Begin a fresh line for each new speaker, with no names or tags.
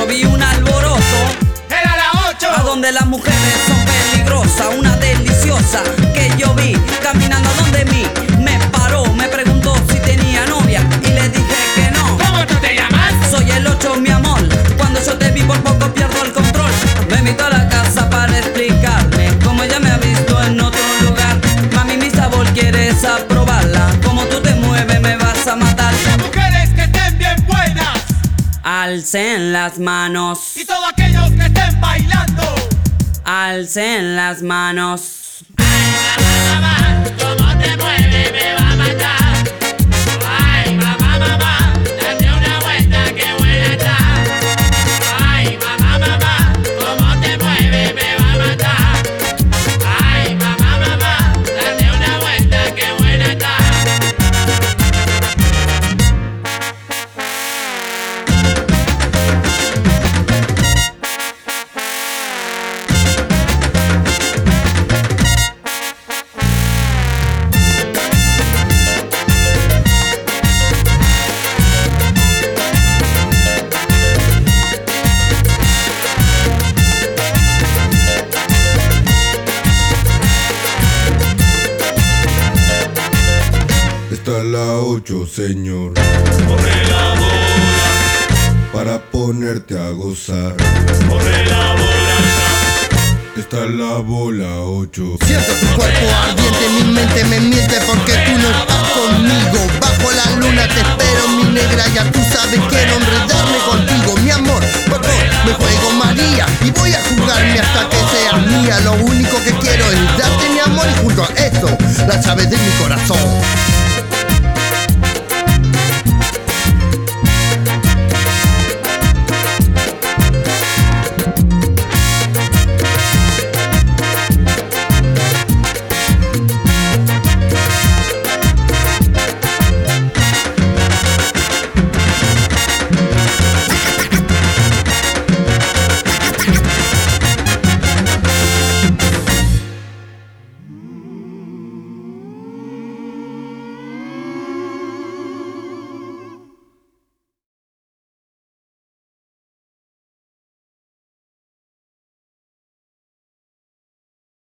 18, vi un alboroto.
Era la 8.
A donde las mujeres son peligrosas, una deliciosa que yo vi caminando donde mí Alcen las manos,
y todos aquellos que estén bailando.
alcen las manos.
Ay, mamá, mamá, cómo te mueve me va a matar.
Es la 8, señor. Para ponerte a gozar. Esta es la bola 8.
Siento tu cuerpo ardiente, mi mente me miente porque tú no estás conmigo. Bajo la luna te espero, mi negra, ya tú sabes quiero enredarme contigo, mi amor. Por favor, me juego María y voy a jugarme hasta que seas mía. Lo único que quiero es darte mi amor y junto a eso, la llave de mi corazón.